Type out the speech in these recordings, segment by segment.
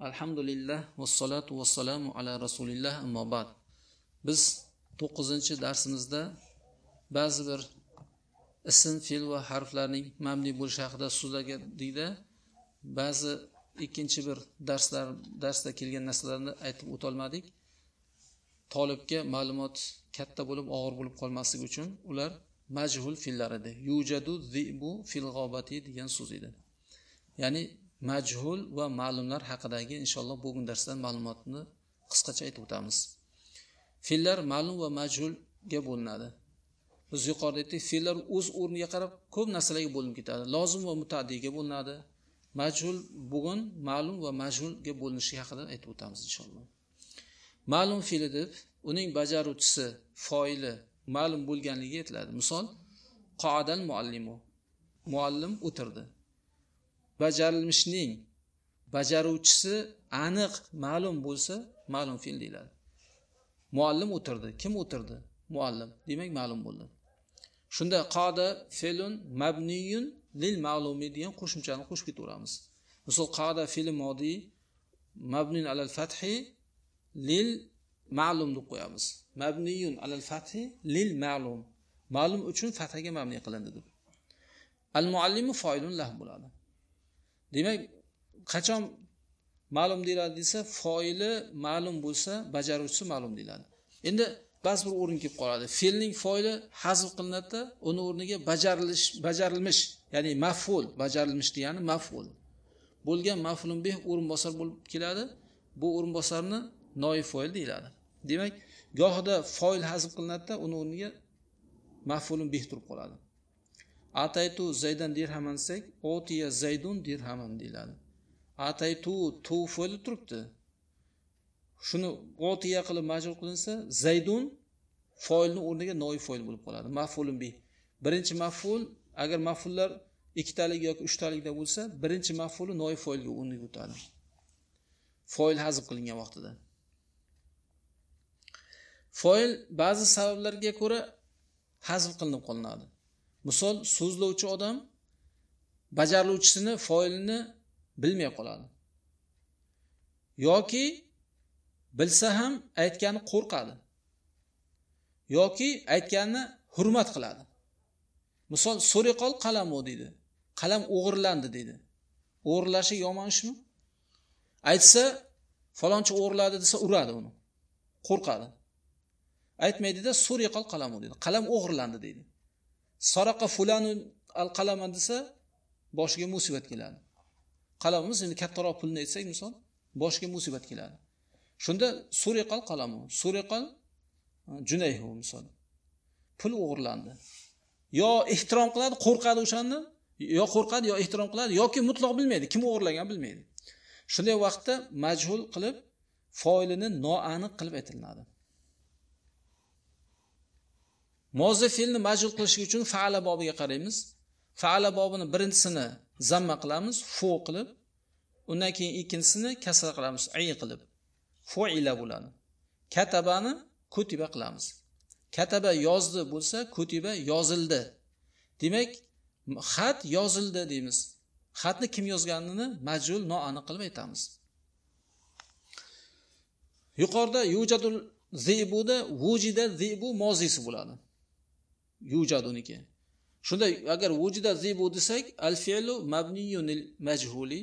alhamdulillah vassalotu vassalamu ala rasulillah ammo ba'd. Biz to'qqizinchi darsimizda ba'zi bir ism fe'l va harflarning mabni bo'lishi haqida so'zlagandikda ba'zi ikkinchi bir darslar darsda kelgan narsalarni aytib o'tolmadik tolibga ma'lumot katta bo'lib og'ir bo'lib qolmasligi uchun ular majhul fe'llar edi. Yujadu zibu fil g'obati degan so'z edi. Ya'ni majhul va ma'lumlar haqidagi inshaalloh bugun darsdan ma'lumotni qisqacha aytib o'tamiz. Fe'llar ma'lum va majhulga bo'linadi. Biz yuqorida aytdik fe'llar o'z o'rniga qarab ko'p narsalarga bo'linib ketadi. Lozim va mutaddiyga bo'linadi. Majhul bugun ma'lum va majhulga bo'linishi haqida aytib o'tamiz inshaalloh. Ma'lum fe'li deb uning bajaruvchisi foili ma'lum bo'lganligi aytiladi. Misol qoadal muallimu. Muallim o'tirdi. Bajarilmishning bajaruvchisi aniq ma'lum bo'lsa ma'lum fe'l deyiladi. Muallim o'tirdi. Kim o'tirdi? Muallim. Demak ma'lum bo'ldi. Shunda qoda fe'lun mabniyun lil ma'lumi degan qo'shimchani qo'shib ketaveramiz. Misol qoda fe'li modiy mabnun alal fathi lil ma'lum deb qo'yamiz. Mabniyun alal fathi lil ma'lum. Ma'lum uchun fathaga mabniy qilindi deb. Al muallimu foilun lah bo'ladi. Demak qachon ma'lum deyiladi desa foili ma'lum bo'lsa bajaruvchisi ma'lum deyiladi. Endi ba'zi bir o'rin kelib qoladi. Fe'lning foili hazm qilinadida uni o'rniga bajarilish bajarilmish ya'ni maful bajarilmish degani maful. Bo'lgan maflumbeh o'rinbosar bo'lib keladi. Bu o'rinbosarni noi foil deyiladi. Demak gohida foil hazm qilinadida uni o'rniga mafulun beh turib qoladi. Ataytu zaydan dirhaman desak otiya zaydun dirhaman deyiladi. Ataytu tu fe'li turibdi. Shuni otiya qilib majbur qilinsa zaydun foilni o'rniga noi foil bo'lib qoladi. Mafulun bi birinchi maful agar mafullar ikkitalik yoki uchtalikda bo'lsa birinchi mafuli noi foilga o'rniga o'tadi. Foil hazb qilingan vaqtida. Foil ba'zi sabablarga ko'ra hazb qilinib qolinadi. Misol so'zlovchi odam bajaruvchisini foilini bilmay qoladi. Yoki bilsa ham aytgani qo'rqadi. Yoki aytganini hurmat qiladi. Misol so'riqol qalamu deydi. Qalam o'g'irlandi deydi. O'g'irlashi yomon ishmi? Aytsa falonchi o'g'irladi desa uradi uni. Qo'rqadi. Aytmaydida so'riqol qalamu deydi. Qalam o'g'irlandi deydi. Saraqa fulanu al qalaman desa boshiga musibat keladi. Qalamimiz endi kattaroq pulni aytsak misol boshiga musibat keladi. Shunda suriqal qalamu suriqal e, junayhu misol. Pul o'g'irlandi. Yo ehtirom qiladi qo'rqadi o'shani yo qo'rqadi yo ehtirom qiladi yoki mutloq bilmaydi. Kim o'g'irlagan bilmaydi. Shunday vaqtda majhul qilib foilini noaniq qilib aytilinadi. Mozi fe'lni majhul qilish uchun faala bobiga qaraymiz. Faala bobini birinchisini zamma qilamiz fu qilib undan keyin ikkinchisini kasra qilamiz ay qilib. Fuila bo'ladi. Katabani kutiba qilamiz. Kataba yozdi bo'lsa kutiba yozildi. Demak xat yozildi deymiz. Xatni kim yozganini majhul noaniq qilib aytamiz. Yuqorida yujadul zibuda vujida zibu mozisi bo'ladi. Yujaduniki shunda agar vujida zibu desak al fe'lu mabniyun majhuli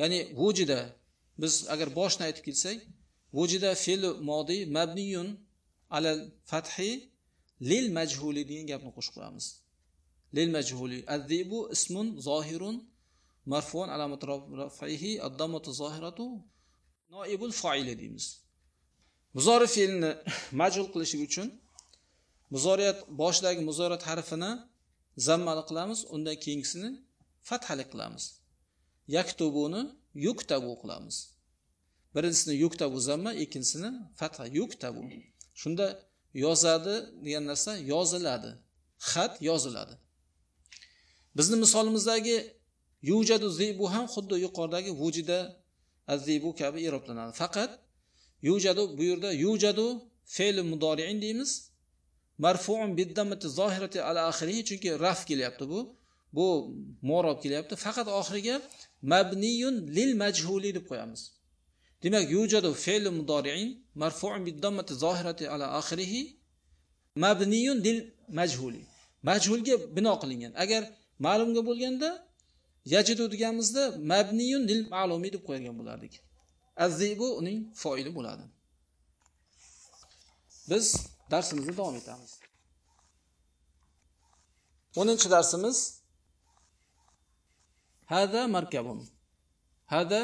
ya'ni vujida biz agar boshni aytib kelsak vujida fe'li modiy mabniyun alal fathi lil majhuli degan gapni qo'shib qo'yamiz. Lil majhuli azibu ismun zohirun marfuun alamat rafihi addamatu zohiratu noibul foili deymiz. Muzori fe'lni majhul qilish uchun muzoriyat boshidagi muzoriyat harfini zammali qilamiz undan keyingisini fathali qilamiz. Yaktubuni yuktabu qilamiz. Birinchisini yuktabu zamma ikkinchisini fatha yuktabu. Shunda yozadi degan narsa yoziladi. Xat yoziladi. Bizni misolimizdagi yujadu zibu ham xuddi yuqoridagi vujida azibu kabi iroblanadi faqat yujadu bu yerda yujadu fe'li mudoriin deymiz. Marfuun biddamati zohirati ala oxirihi chunki raf kelyapti bu. Bu morob kelyapti. Faqat oxiriga mabniyun lil majhuli deb qo'yamiz. Demak yujadu fe'l mudori'in marfu'un biddammati zohirati ala oxirihi mabniyun lil majhuli majhulga bino qilingan. Agar ma'lumga bo'lganda yajidu deganimizda mabniyun lil ma'lumi deb qo'ygan bo'lardik. Azzibu uning foili bo'ladi. Biz darsimizni davom etamiz. O'ninchi darsimiz hada markabun. Hada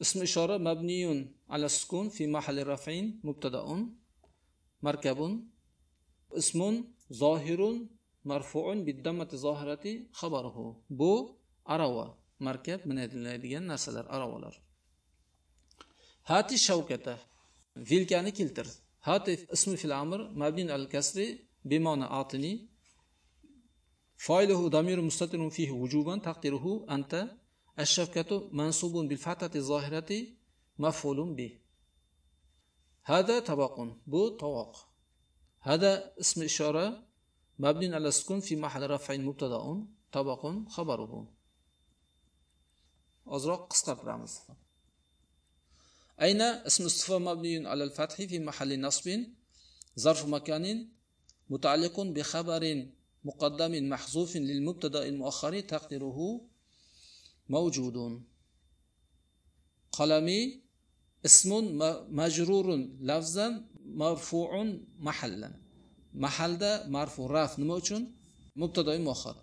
ism ishora mabniyun ala sukun fi mahalli raf'in mubtadaun. Markabun ismun zohirun marfuun biddammati zohirati xabaruhu. Bu arava markab minadigan narsalar aravalar. Hati shavkata. Vilkani keltir. Hati ismi fil amr mabnin al kasri bimona atini فاعله ضمير مستتر فيه وجوبا تقديره أنت. الشفكة منصوب بالفتحة الظاهرة مفعول به. هذا طبق بو طواق هذا اسم إشارة مبني على السكون في محل رفع مبتدأ. طبق خبره. ozroq qisqartiramiz أين؟ اسم استفهام مبني على الفتح في محل نصب ظرف مكان متعلق بخبر مقدم محذوف للمبتدأ المؤخر تقديره موجود. قلمي اسم مجرور لفظا مرفوع محلا. محلda marfu raf nima uchun muaxhar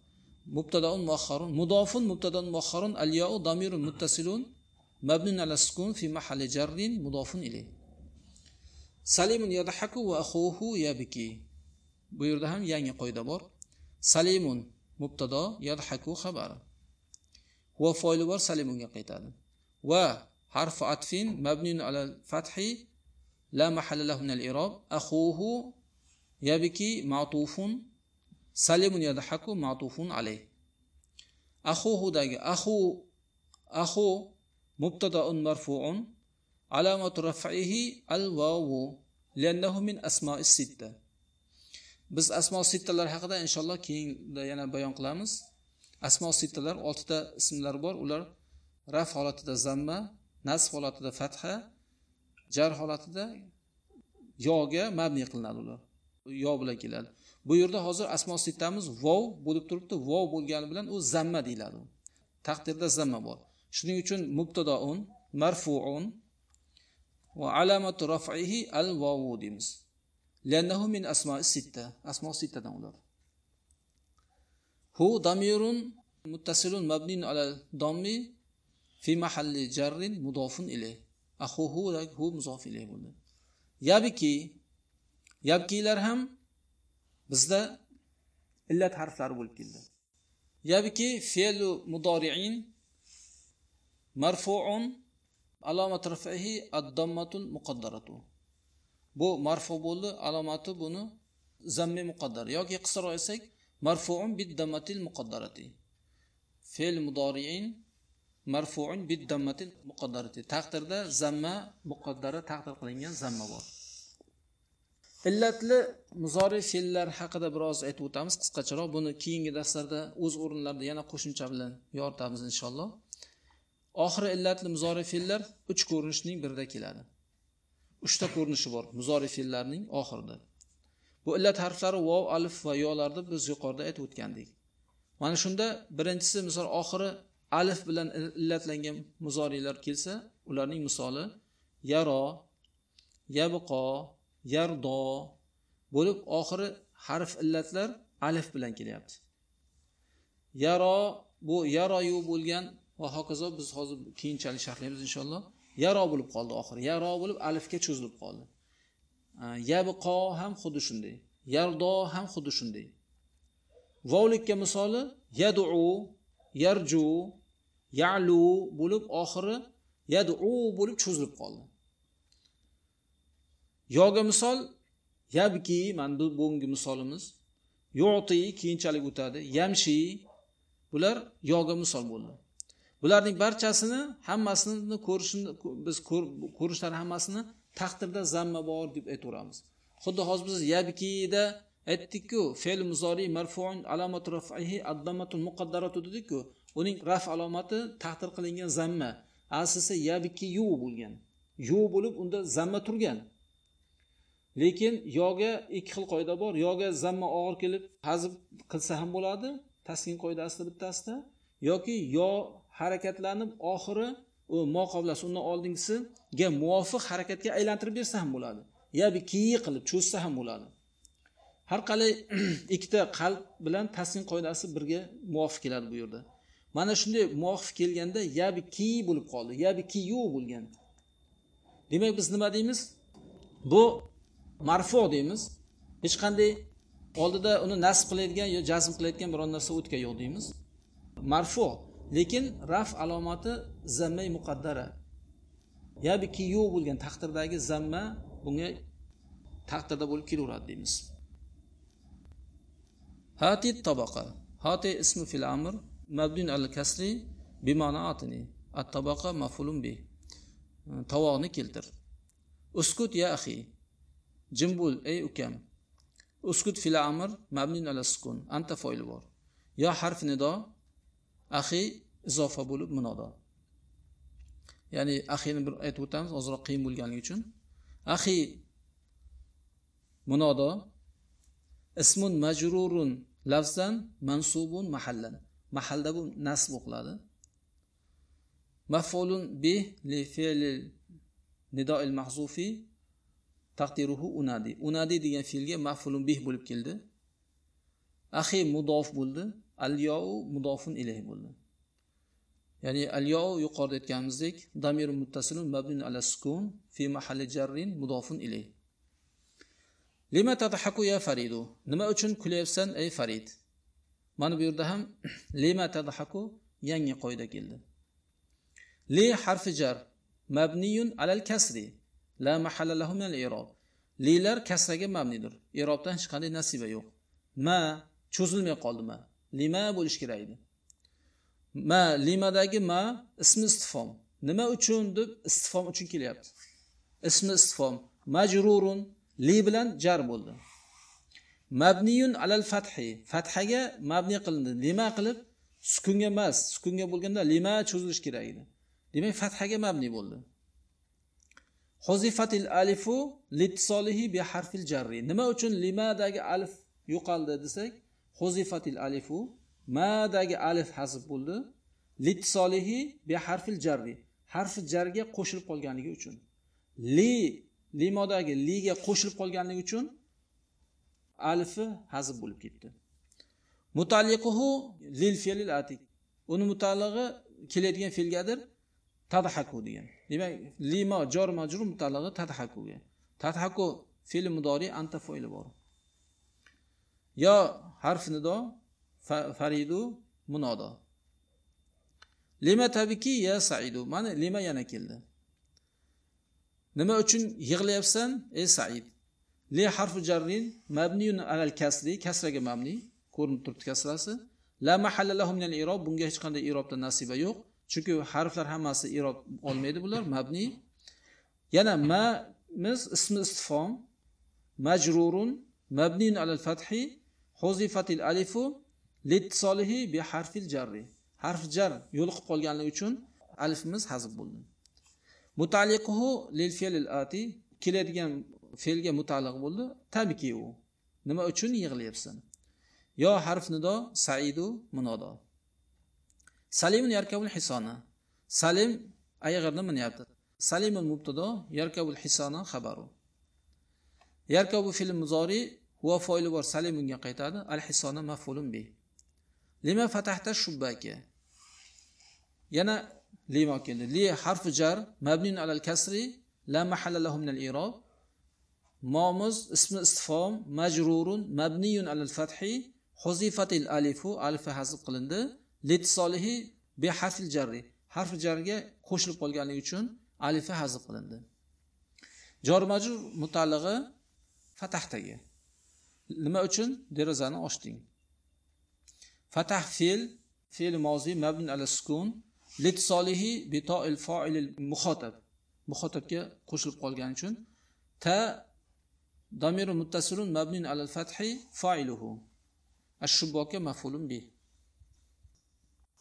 mubtadaun muaxharun mudofun mubtadaun muaxharun al yau damirun muttasilun مبني على السكون في محل جر مضاف إليه. سليم يضحك وأخوه يبكي. بيردهم يعني قيد بار. سليم مبتدا يضحك خبر. هو فايل بار سليم و حرف عطف مبني على الفتح. لا محل له من الإعراب. أخوه يبكي معطوف. سليم يضحك معطوف عليه. أخوه داك أخو أخو مبتدا marfuun علامة raf'ihi al لأنه liannahu min asma'is sitta biz asmo sittalar haqida inshaalloh keyinda yana bayon qilamiz asmo sittalar oltita ismlar bor ular raf holatida zamma nasb holatida fatha jar holatida yoga mabni qilinadi ular. yo bilan keladi bu yerda hozir asmo sittamiz vov bo'lib turibdi vov bo'lgani bilan u zamma deyiladi taqdirda zamma bor shuning uchun mubtadoun marfuun va alamatu raf'ihi al vovu deymiz. Liannahu min asmoi sitta. Asmo sittadan ular. Hu damirun muttasilun mabnin ala dommi fi mahalli jarrin mudofun ilayh. Ahuhu hu muzof ilayh bo'ldi. Yabiki yabkilar ham bizda illat harflari bo'lib keldi. Yabiki fe'lu mudoriin marfuun alomat rafihi addommatun muqaddaratu bu marfu bo'ldi alomati buni zammi muqaddar yoki qisqaroq aytsak marfuun biddammatil muqaddarati fe'l mudoriin marfuun biddammatil muqaddarati taqdirda zamma muqaddara taqdir qilingan zamma bor illatli muzori fe'llar haqida biroz aytib o'tamiz. qisqacharoq buni keyingi darslarda o'z o'rinlarida yana qo'shimcha bilan yoritamiz inshaalloh oxiri illatli muzori fe'llar uch ko'rinishning birida keladi. Uchta ko'rinishi bor muzori fe'llarning oxirida. Bu illat harflari vov alif va yolarni biz yuqorida aytib o'tgandik. Mana shunda birinchisi misol oxiri alif bilan illatlangan muzoriylar kelsa ularning misoli yaro yabqo yardo bo'lib oxiri harf illatlar alif bilan kelyapti. Yaro bu yaroyu bo'lgan va hokazo biz hozir keyinchalik sharhlaymiz inshaalloh. Yaro bo'lib qoldi oxiri. Yaro bo'lib alifga cho'zilib qoldi. Yabqo ham xuddi shunday. Yardo ham xuddi shunday. Vovlikka misoli yadu yarju yalu bo'lib oxiri yadu bo'lib cho'zilib qoldi. Yoga misol yabki mana bu bugungi misolimiz. Yu'ti keyinchalik o'tadi. Yamshi bular yoga misol bo'ldi. Bularning barchasini hammasini ko'rishni biz ko'rishlari hammasini taqdirda zamma bor deb aytaveramiz. Xuddi hozir biz yabkida aytdikku fe'l muzori marfuun alamatu rafihi addamatul muqaddaratu dedikku uning raf alomati taqdir qilingan zamma. Aslisi yabki yu bo'lgan. Yu bo'lib unda zamma turgan. Lekin yoga ikki xil qoida bor. Yoga zamma og'ir kelib hazb qilsa ham bo'ladi taskin qoidasida bittasida yoki yo harakatlanib oxiri u moqoblasi undan oldingisiga muvofiq harakatga aylantirib bersa ham bo'ladi. Yoki kiyi qilib cho'zsa ham bo'ladi. Har qalay ikkita qalb bilan taskin qoidasi birga muvofiq keladi bu yerda. Mana shunday muvofiq kelganda yabi ki bo'lib qoldi yabi kiyu bo'lgan. Demak biz nima deymiz? Bu marfu deymiz. Hech qanday oldida uni nasb qiladigan yo jazm qiladigan biron narsa o'tgan yo'q deymiz. Marfu lekin raf alomati zammay muqaddara. Yabiki yo'q bo'lgan taqdirdagi zamma bunga taqdirda bo'lib kelaveradi deymiz. Hati tabaqa. Hati ismi fil amr mabdun al kasri bimana atini at tabaqa mafulun bi. Tovoqni keltir. Uskut ya axi jim bo'l ey ukam. Uskut fil amr mabnun al sukun. Anta foili bor. Yo harf nido axiy izofa bo'lib munodo ya'ni axiyni bir aytib o'tamiz ozroq qiyin bo'lganligi uchun. Axiy munodo ismun majrurun lafzan mansubun mahallan. Mahalda bu nasb o'qiladi. Mafulun bi li fe'li nidoil mahzufi taqdiruhu unadi. Unadi degan fe'lga mafulun bih bo'lib keldi. Axiy mudof bo'ldi. Al you mudofun ilayh bo'ldi. Ya'ni al you yuqorida aytganimizdek damir muttasilun mabnun ala sukun fi mahalli jarrin mudofun ilayh. Lima tadhaku ya faridu? Nima uchun kulyapsan ey farid? Mana bu yerda ham lima tadhaku yangi qoida keldi. Li harfi jar mabniyun alal kasri la mahalla lahu min al-i'rob lilar kasraga mabnidir. I'robdan hech qanday nasiba yo'q. Ma cho'zilmay qoldi ma. Lima bo'lishi kerak edi. Ma limadagi ma ismi istifom. Nima uchun deb istifom uchun kelyapti? Ismi istifom. Majrurun li bilan jar bo'ldi. Mabniyun alal fathi. Fathaga mabni qilindi. Lima qilib sukunga emas sukunga bo'lganda lima cho'zilishi kerak edi. Demak fathaga mabni bo'ldi. Huzifatil alifu litsolihi bi harfil jarri. Nima uchun limadagi alif yo'qoldi desak hozifatil alifu. Madagi alif hasb bo'ldi. Littisolihi bi harfil jarri. Harfi jarga qo'shilib qolganligi uchun. Li limodagi liga qo'shilib qolganligi uchun alifi hazb bo'lib ketdi. Mutalliquhu lil fe'lil atik uni mutallig'i keladigan fe'lgadir tadhaku degan. Demak limo jor majrur mutallig'i tadhakuga. Tadhaku fe'li mudori anta fe'li bor. Yo harf nido faridu munodo. Lima tabiki ya saidu. Mana lima yana keldi. Nima uchun yig'layapsan ey said? Li harfu jarrin mabniyun alal kasri kasraga mabni. Ko'rinib turibdi kasrasi. La mahalla lahu minal irob bunga hech qanday irobda nasiba yo'q. Chunki harflar hammasi irob olmaydi bular mabni. Yana ma miz ismi istifom majrurun mabniyun alal fathi. Huzifatil alifu littisolihi bi harfil jarri. Harf jar yo'liqib qolganligi uchun alifimiz hazb bo'ldi. Mutaliquhu lil fe'lil ati keladigan fe'lga mutaliq bo'ldi. Tabiki u nima uchun yig'layapsan? Yo harf nido saidu munodo. Salimun yarkabul hisona. Salim ayg'irni minyapti. Salimul mubtado yarkabul hisona xabaru. Yarkabu fe'l muzori huwa foili bor salim unga qaytadi. Al hisona mafulun bi. Lima fatahta shubbaka yana lima keldi. Li harfi jar mabnin alal kasri la mahalla lahu min al irob momuz ismi istifom majrurun mabniyun alal fathi huzifatil alifu alfa hazb qilindi. Litisolihi bi harfil jarri. Harfi jarga qo'shilib qolganligi uchun alifa hazb qilindi. Jor majrur mutalig'i fatahdaga nima uchun? Derazani ochding fatah fe'l fe'l mozi mabn ala sukun litisolihi bitoil foil muhotab muhotabga qo'shilib qolgani uchun. Ta damiru muttasilun mabnin alal fathi failuhu. Ashshuboka mafulun bi.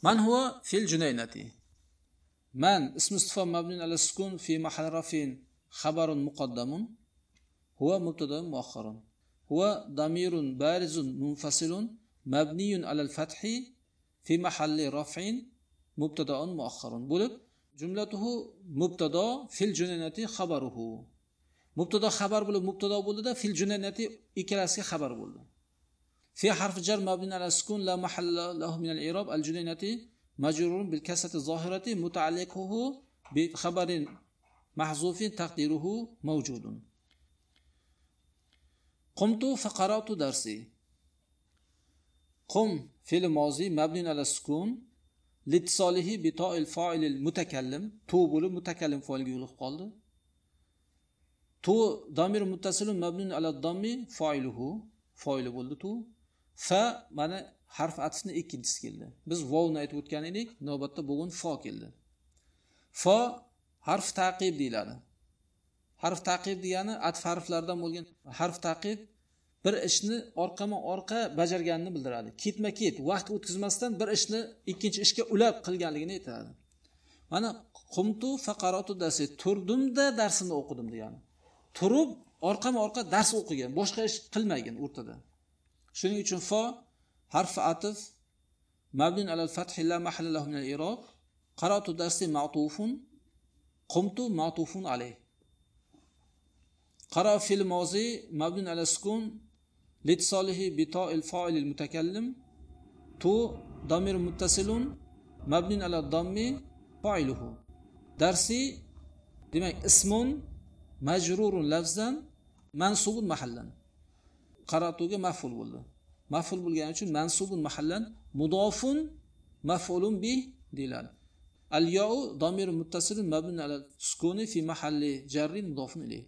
Man huwa fil junaynati. Man ismi istifom mabnun ala sukun fi mahal rafin xabarun muqaddamun. Huwa mubtada'un muakhkharun هو ضمير بارز منفصل مبني على الفتح في محل رفع مبتدا مؤخر. بولب جملته مبتدا في الجنينة خبره. مبتدا خبر بولب مبتدا بولب في الجنينة إكلاسي خبر بولب في حرف جر مبني على السكون لا محل له من الإعراب. الجنينة مجرور بالكسة الظاهرة متعلقه بخبر محذوف تقديره موجود. قمت فقرأت درسي قم فعل ماضي مبني على السكون litisolihi bitoil foilil mutakallim tu bo'lib mutakallim foilga yo'liqib qoldi tu domir muttasilun mabnun ala dommi foiluhu foili bo'ldi tu fa mana harf atfni ikkinchisi keldi biz vovni aytib o'tgan edik navbatda bugun fo keldi fo harf taqib deyiladi Harf taqib degani atf harflaridan bo'lgan harf taqib bir ishni orqama orqa bajarganini bildiradi. Ketma ket vaqt o'tkazmasdan bir ishni ikkinchi ishga ulab qilganligini aytadi. Mana qumtu faqarotu darsi turdimda darsimni o'qidim degani. Turib orqama orqa dars o'qigan boshqa ish qilmagan o'rtada. Shuning uchun fo harfi atif mabnun alal fathi la mahalla lahu min al irob qaratu darsi ma'tufun qumtu ma'tufun alayh. قرأ في الماضي مبني على السكون لاتصاله بتاء الفاعل المتكلم تو ضمير متصل مبني على الضم فاعله درسي demak ismun majrurun lafzan mansubun mahallan qaratuga maful bo'ldi maful bo'lgani uchun mansubun mahallan mudofun mafulun bi deyiladi al yau domir muttasilun mabnun ala sukuni fi mahalli jarrin mudofun ilayh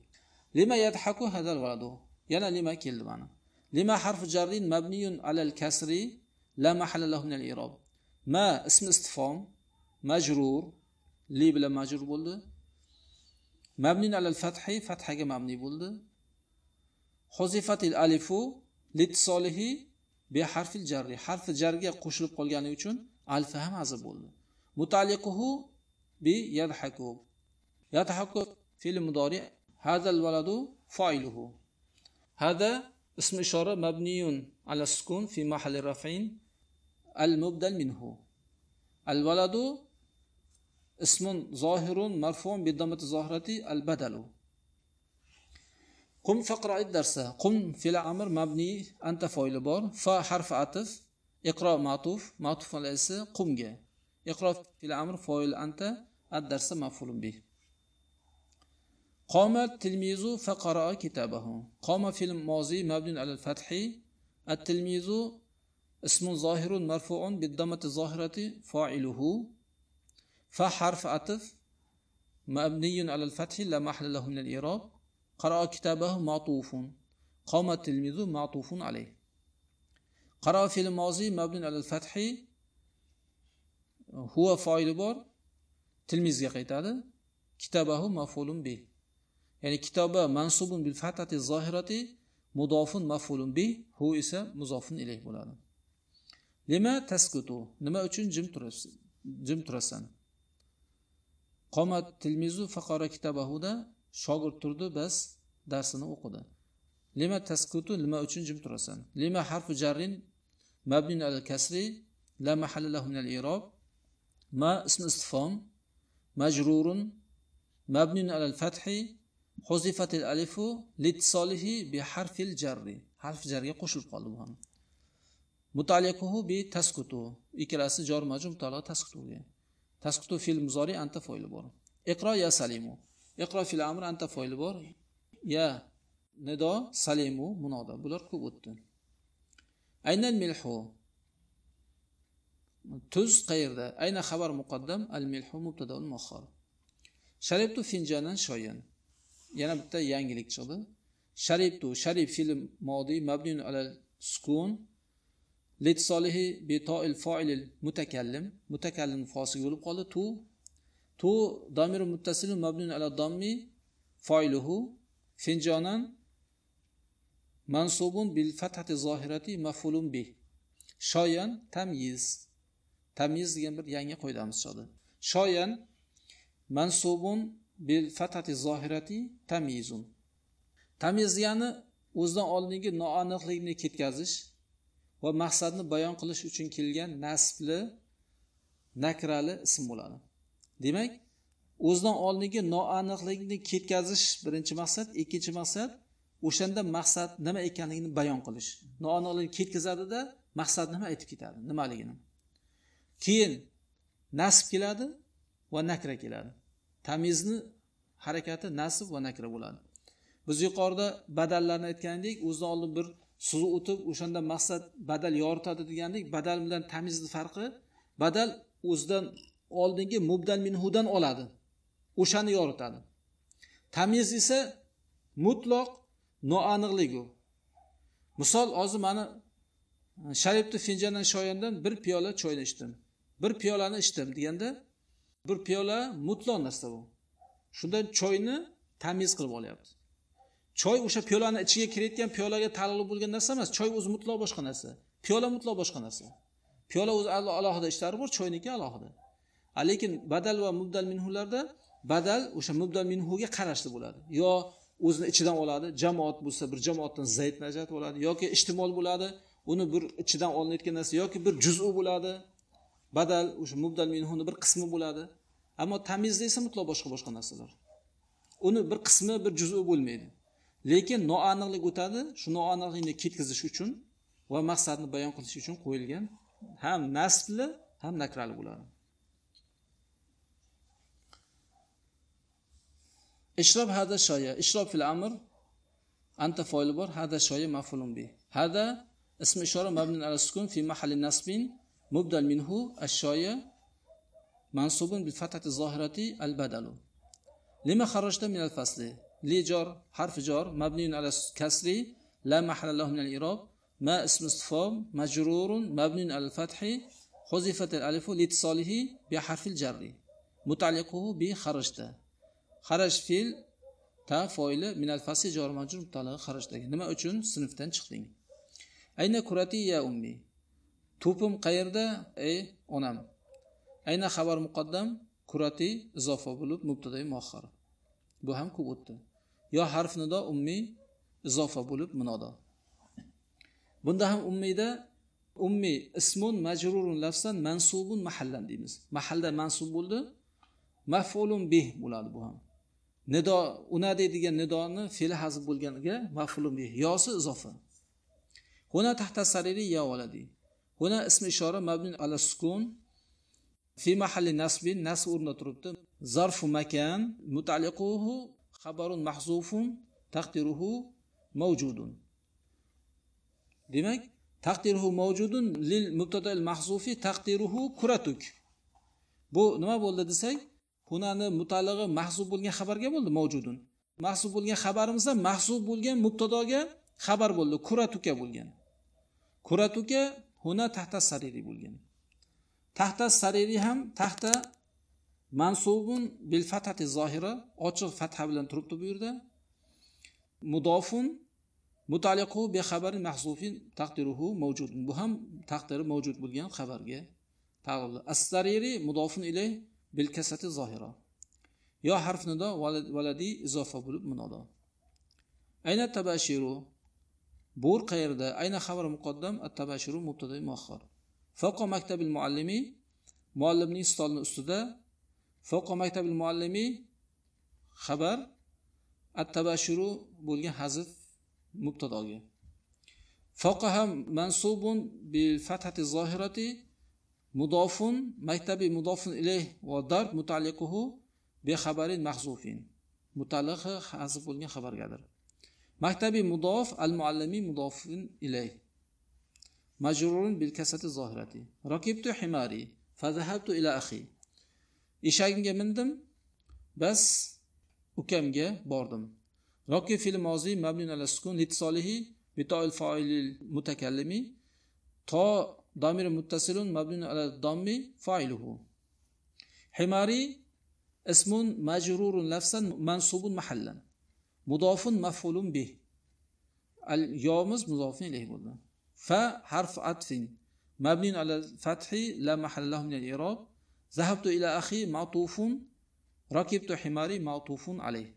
لما يضحك هذا الولد يعني لما كيل معنا. لما حرف جر مبني على الكسر لا محل له من الإعراب. ما اسم استفهام؟ مجرور. لي بلا مجرور بولد؟ مبني على الفتح فتحة مبني بولد. حذفت الألف لاتصاله بحرف الجر. حرف جر قشل قول يعني وشون ألف هم هذا بولد. متعلقه بيضحك يضحك فعل مضارع هذا الولد فاعله. هذا اسم إشارة مبني على السكون في محل رفع المبدل منه. الولد اسم ظاهر مرفوع بالضمة الظاهرة البدل. قم فاقرأ الدرس. قم في الأمر مبني أنت فاعل بار فا حرف عطف. اقرأ معطوف معطوف على قم جاء اقرأ في الأمر فاعل أنت الدرس مفعول به. قام التلميذ فقرأ كتابه. قام في الماضي مبني على الفتح. التلميذ اسم ظاهر مرفوع بالضمة الظاهرة فاعله. فحرف عطف مبني على الفتح لا محل له من الإعراب. قرأ كتابه معطوف. قام التلميذ معطوف عليه. قرأ في الماضي مبني على الفتح. هو فاعل بار. تلميذ يقيتاد كتابه مفعول به. Ya'ni kitoba mansubun bil fatati zohirati mudofun mafulun bi hu esa muzofun ilayh bo'ladi. Lima taskutu nima uchun jim turasiz jim turasan? Qomat tilmizu faqara kitabahuda shogird turdi bas darsini o'qidi. Lima taskutu nima uchun jim turasan? Lima harfu jarrin mabnin al kasri la mahalla lahu min al i'rob ma ism istifom majrurun mabnin al fathi حذفت الألف لاتصاله بحرف الجر. حرف جر يقش القلب متعلقه بتسكتو. اكراس جار مجر متعلق تسكتو تسكتو في المزارع انت فايل بار. اقرا يا سليمو اقرا في الامر انت فايل بار. يا ندا سليمو منادا. بلار كوبوت اين الملح تز قيردا اين خبر مقدم. الملح مبتدا مؤخر شربت فنجانا شيئا yana bitta yangilik chiqdi. Sharibtu sharib fe'l modi mabnun ala sukun. Litsolihi bi toil foilil mutakallim. Mutakallim fosiga bo'lib qoldi. Tu tu damir muttasilun mabnun ala dammi foiluhu. Finjonan mansubun bil fathati zohirati mafulun bih. Shoyan tamyiz. Tamyiz degan bir yangi qoidamiz chiqdi. Shoyan mansubun bil fatati zohirati tamizun tamiz degani o'zidan oldingi noaniqlikni ketkazish va maqsadni bayon qilish uchun kelgan nasbli nakrali ism bo'ladi. Demak o'zidan oldingi noaniqlikni ketkazish birinchi maqsad ikkinchi maqsad o'shanda maqsad nima ekanligini bayon qilish. Noaniqlikni ketkazadida maqsad nima aytib ketadi nimaligini. Keyin nasb keladi va nakra keladi. Tamizni harakati nasb va nakra bo'ladi. Biz yuqorida badallarni aytgan edik o'zidan oldin bir suv o'tib o'shanda maqsad badal yoritadi degandik. Badal bilan tamizni farqi badal o'zidan oldingi mubdal minhudan oladi o'shani yoritadi. Tamiz esa mutloq noaniqlik u misol hozir mani e, sharifni finjandan shoyandan bir piyola choyni ichdim bir piyolani ichdim deganda bir piyola mutlaq narsa bu. Shundan choyni tamiz qilib olyapti. Choy o'sha piyolani ichiga kirayotgan piyolaga taalluqli bo'lgan narsa emas choy o'zi mutlaq boshqa narsa. Piyola mutlaq boshqa narsa. Piyola o'zi alohida ishlari bor choyniki alohida. Lekin badal va mubdal minhularda badal o'sha mubdal minhuga qarashli bo'ladi. Yo o'zini ichidan oladi jamoat bo'lsa bir jamoatdan zayd najat bo'ladi yoki ijtimol bo'ladi uni bir ichidan olinayotgan narsa yoki bir juzu bo'ladi. Badal o'sha mubdal minhuni bir qismi bo'ladi. Ammo tamizda esa mutlaq boshqa boshqa narsalar. Uni bir qismi bir juzu bo'lmaydi. Lekin noaniqlik o'tadi. Shu noaniqlikni ketkazish uchun va maqsadni bayon qilish uchun qo'yilgan ham nasbli ham nakrali bo'ladi. Ishrob hada shoya ishrob fil amr. Anta foili bor hada shoya mafulun bi. Hada ism ishora mabnun ala sukun fi mahalli nasbin مبدل منه الشاية منصوب بالفتحة الظاهرة البدل. لما خرجت من الفصل؟ لي جار حرف جار مبني على الكسر لا محل له من الإعراب ما اسم استفهام مجرور مبني على الفتح حذفت الألف لاتصاله بحرف الجر. متعلقه بخرجت خرج في تا فويل من الفصل جار مجرور متعلق خرجت. نما uchun سنفتن شخصين. أين كرتي يا أمي؟ To'pim qayerda? Ey onam. Ayna xabar muqaddam kurati izofa bo'lib mubtadai muahhar bu ham ko'p o'tdi. Yo harf nido ummiy izofa bo'lib munodo. Bunda ham ummiyda ummiy ismun majrurun lafsan mansubun mahallan deymiz. Mahalda mansub bo'ldi mafulun bih bo'ladi bu ham. Nido unadi degan nidoni fe'li hazb bo'lganiga mafulun bih yosi izofa. Huna tahta sariri ya oladi huna ismi ishora mabni ala sukun fi mahalli nasbin nasb o'rnida turibdi. Zarfu makan mutaliquhu xabarun mahzufun taqdiruhu mavjudun. Demak taqdiruhu mavjudun lil mubtadal mahzufi taqdiruhu kuratuk. Bu nima bo'ldi desak hunani mutalig'i mahzub bo'lgan xabarga bo'ldi mavjudun. Mahzub bo'lgan xabarimizda mahzub bo'lgan mubtadoga xabar bo'ldi kuratuka bo'lgan. Kuratuka huna tahta sariri bo'lgan. Tahta sariri ham tahta mansubun bil fathati zohira ochiq fatha bilan turibdi bu yerda mudofun mutaliqu bi xabari mahzufin taqdiruhu mavjud. Bu ham taqdiri mavjud bo'lgan xabarga taalluqli. As-sariri mudofun ilay bil kasati zohira. Yo harf nido valadi izofa bo'lib munodo ayna tabashiru bur qayerda? Ayna xabar muqaddam at tabashiru mubtada muaxxar fawqa maktabil muallimi muallimning stolini ustida fawqa maktabil muallimi xabar at tabashiru bo'lgan hazf mubtadoga fawqa ham mansubun bil fathati zohirati mudofun maktabi mudofun ilayh va darb mutaliquhu bi xabarin mahzufin. Mutaliqi hazf bo'lgan xabargadir. مكتبي مضاف المعلمي مضاف إليه. مجرور بالكسة الظاهرة. ركبت حماري فذهبت إلى أخي. إشاقنجا مندم؟ بس. أكمجا باردم. ركب في الماضي مبني على السكون لاتصاله بتاء الفاعل المتكلم تا ضمير متصل مبني على الضم فاعله حماري اسم مجرور نفسا منصوب محلا. مضاف مفعول به. اليومز مضاف إليه ف حرف عطف مبني على الفتح لا محل له من الإعراب. ذهبت إلى أخي معطوف. ركبت حماري معطوف عليه.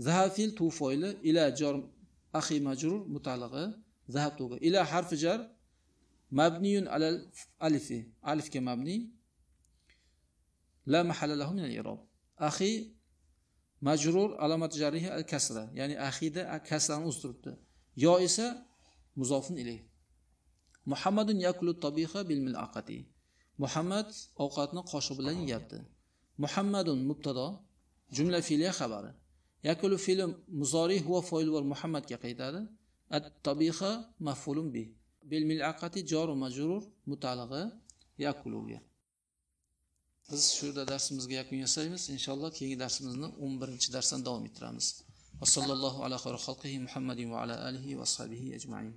ذهب فيل تو إلى جار أخي مجرور متعلقة ذهبت إلى حرف جر. مبني على الألف ألف كمبني. لا محل له من الإعراب. أخي majrur alomat jarihi al kasra ya'ni axida kasrani o'z turibdi yo esa muzofun ilay. Muhammadun yakulu tabiha bil milaqati. Muhammad ovqatni qoshiq bilan yeyapti. Muhammadun mubtado jumla fe'liya xabari. Yakulu fe'li muzori huva foil bor muhammadga qaytadi. At tabiha maf'ulun bi. Bil milaqati joru majrur mutalig'i yakuluga biz shu yerda darsimizga yakun yasaymiz. Inshaalloh keyingi darsimizni o'n birinchi darsdan davom ettiramiz. Va sallallohu ala xayri xalqihi muhammadin va ala alihi va ashabihi ajmain.